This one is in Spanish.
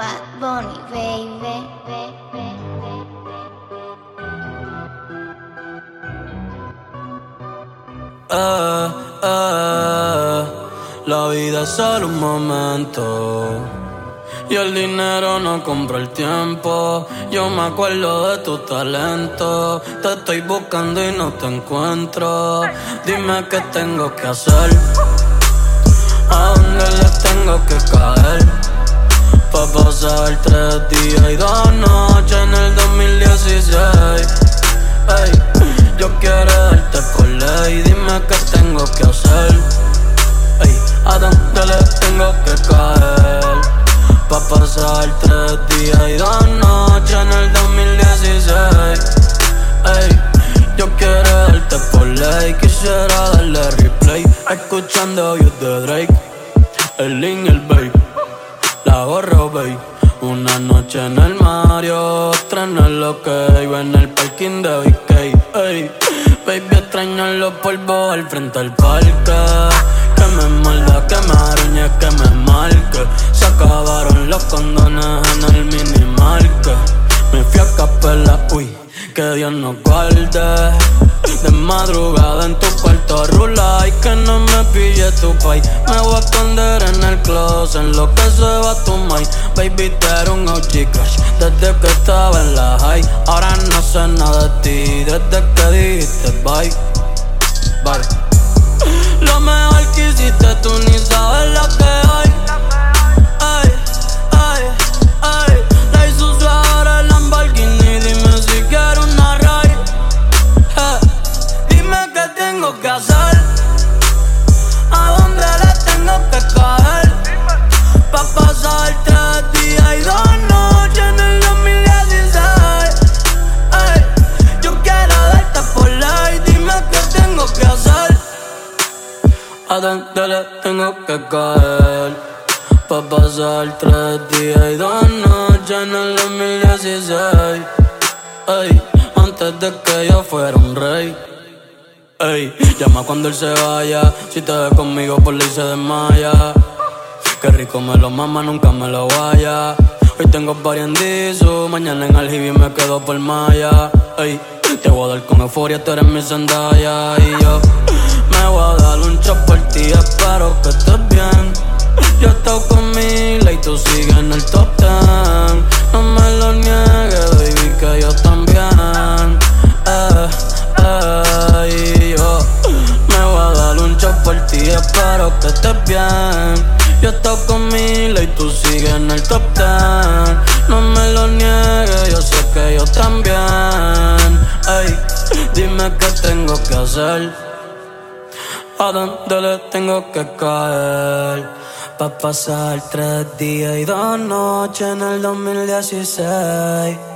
Bad Bunny, baby. Eh, eh, la vida es solo un momento. Y el dinero no compra el tiempo. Yo me acuerdo de tu talento. Te estoy buscando y no te encuentro. Dime qué tengo que hacer. A dónde le tengo tres días y dos noches en el 2016. Ey, yo quiero darte por ley. Dime qué tengo que hacer. Ey, a dónde le tengo que caer. Pa' pasar tres días y dos noches en el 2016. Ey, yo quiero darte por ley. Quisiera darle replay. Escuchando You de Drake. El Link, el Babe. La gorro, babe. Una noche en el Mario, otra en el OK, en el parking de BK. Ey, baby, extraño los polvos al frente del parque. Que me malda, que me arañe, que me marque. Se acabaron los condones en el minimarque. Me fui a capela, uy, que Dios nos guarde. De madrugada en tu cuarto rula y que no me pille tu pay. Me voy a en lo que se va tu mind. Baby, te era un OG crush desde que estaba en la high. Ahora no sé nada de ti desde que dijiste bye, bye. Lo mejor que hiciste tú ni sabes lo que hay. Ay, ay, ay. La hizo ahora el Lamborghini. Dime si quiero una ride. Eh, Dime qué tengo que hacer. A le tengo que caer. Pa' pasar tres días y dos noches en el 2016. Ey, antes de que yo fuera un rey. Ey, llama cuando él se vaya. Si te ve conmigo, por ley se desmaya. Qué rico me lo mama, nunca me lo vaya. Hoy tengo pariendizo, mañana en Aljibi me quedo por Maya. Ey, te voy a dar con euforia, tú eres mi sandalla. Y yo Yo estado con Mila y tú sigues en el top ten. No me lo niegues, baby, que yo también. Eh, eh, y yo me voy a dar un chop por ti, espero que estés bien. Yo estado con Mila y tú sigues en el top ten. No me lo niegues, yo sé que yo también. Ey, dime qué tengo que hacer. ¿A dónde le tengo que caer? Pa' pasar tres días y dos noches en el 2016.